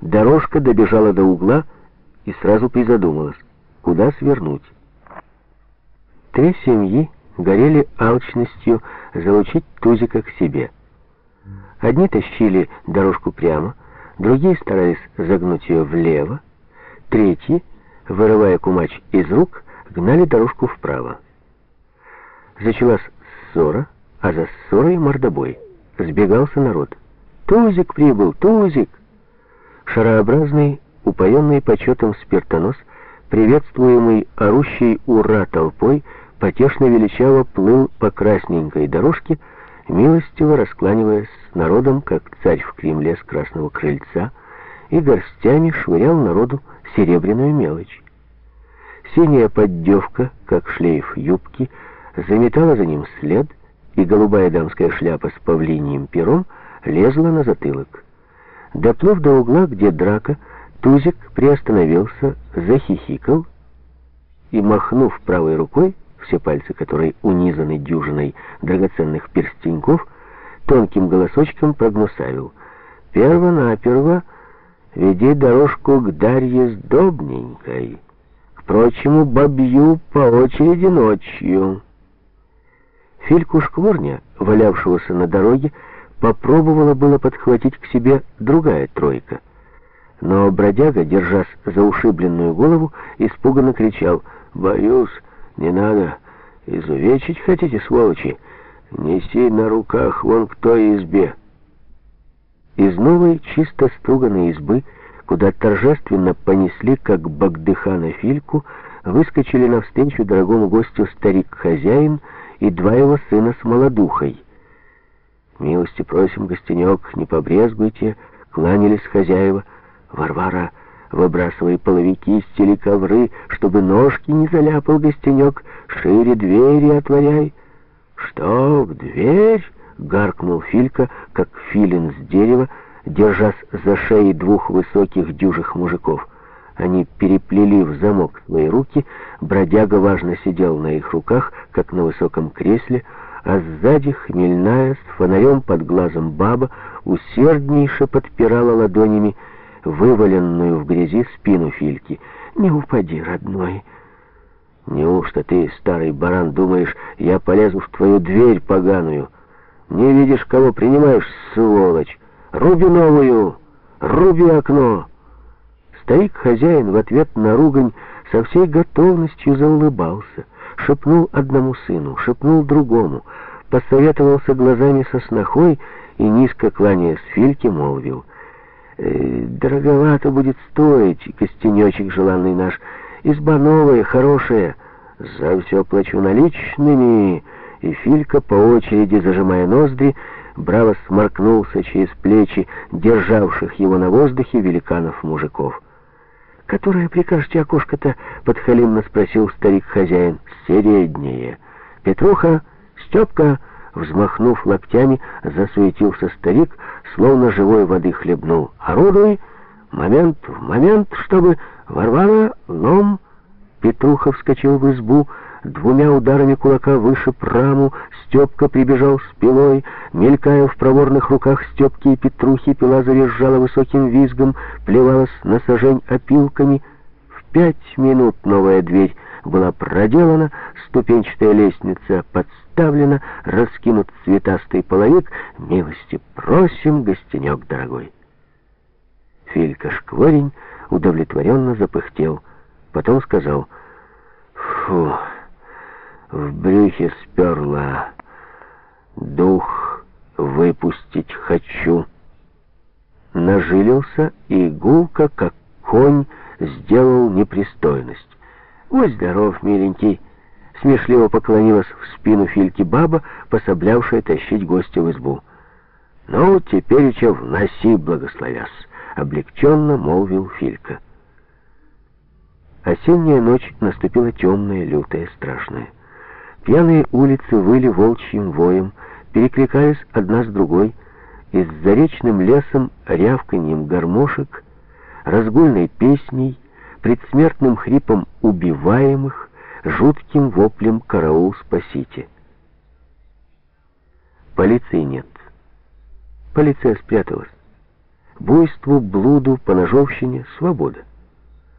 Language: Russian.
Дорожка добежала до угла и сразу призадумалась, куда свернуть. Три семьи горели алчностью залучить Тузика к себе. Одни тащили дорожку прямо, другие старались загнуть ее влево, третьи, вырывая кумач из рук, гнали дорожку вправо. Началась ссора, а за ссорой мордобой. Сбегался народ. «Тузик прибыл! Тузик!» Шарообразный, упоенный почетом спиртонос, приветствуемый орущей «Ура!» толпой, потешно величаво плыл по красненькой дорожке, милостиво раскланиваясь с народом, как царь в Кремле с красного крыльца, и горстями швырял народу серебряную мелочь. Синяя поддевка, как шлейф юбки, заметала за ним след, и голубая дамская шляпа с павлиньим пером лезла на затылок. Доплыв до угла, где драка, Тузик приостановился, захихикал и, махнув правой рукой, все пальцы которой унизаны дюжиной драгоценных перстеньков, тонким голосочком прогнусавил. «Перво-наперво веди дорожку к Дарье Сдобненькой, к прочему бабью по очереди ночью». Фильку Шкворня, валявшегося на дороге, попробовала было подхватить к себе другая тройка. Но бродяга, держась за ушибленную голову, испуганно кричал «Боюсь, не надо, изувечить хотите, сволочи? Неси на руках вон к той избе». Из новой, чисто струганной избы, куда торжественно понесли, как Багдыхана Фильку, выскочили навстречу дорогому гостю старик-хозяин и два его сына с молодухой. «Милости просим, гостенек, не побрезгуйте», — кланялись хозяева. «Варвара, выбрасывай половики, стели ковры, чтобы ножки не заляпал гостенек, шире двери отворяй». «Что, в дверь?» — гаркнул Филька, как филин с дерева, держась за шеи двух высоких дюжих мужиков. Они переплели в замок свои руки, бродяга важно сидел на их руках, как на высоком кресле, а сзади хмельная с фонарем под глазом баба усерднейше подпирала ладонями вываленную в грязи спину Фильки. «Не упади, родной!» «Неужто ты, старый баран, думаешь, я полезу в твою дверь поганую? Не видишь, кого принимаешь, сволочь? Руби новую! Руби окно!» Старик-хозяин в ответ на ругань со всей готовностью заулыбался, шепнул одному сыну, шепнул другому, посоветовался глазами со снохой и, низко кланяясь Фильке, молвил. «Э, «Дороговато будет стоить, костенечек желанный наш, изба новая, хорошая, за все плачу наличными». И Филька, по очереди зажимая ноздри, браво сморкнулся через плечи державших его на воздухе великанов-мужиков. «Которое прикажете окошко-то?» — подхалимно спросил старик-хозяин. «Среднее». «Петруха, Степка!» Взмахнув локтями, засуетился старик, словно живой воды хлебнул. «Орудуй! Момент в момент, чтобы... Варвара, лом!» Петруха вскочил в избу, Двумя ударами кулака выше праму Степка прибежал с пилой. Мелькая в проворных руках Степки и Петрухи, пила завизжала высоким визгом, плевалась на сажень опилками. В пять минут новая дверь была проделана, ступенчатая лестница подставлена, раскинут цветастый половик. Милости просим, гостенек дорогой. Филька Шкворень удовлетворенно запыхтел. Потом сказал, «Фу!» В брюхе сперла. Дух выпустить хочу. Нажилился и гулко, как конь, сделал непристойность. «Будь здоров, миленький!» Смешливо поклонилась в спину Фильки баба, пособлявшая тащить гостя в избу. «Ну, теперь еще вноси, благословясь!» — облегченно молвил Филька. Осенняя ночь наступила темная, лютая, страшная. Пьяные улицы выли волчьим воем, перекликаясь одна с другой, и с заречным лесом рявканьем гармошек, разгульной песней, предсмертным хрипом убиваемых, жутким воплем «Караул, спасите!». Полиции нет. Полиция спряталась. буйству, блуду, поножовщине — свобода.